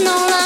no lie.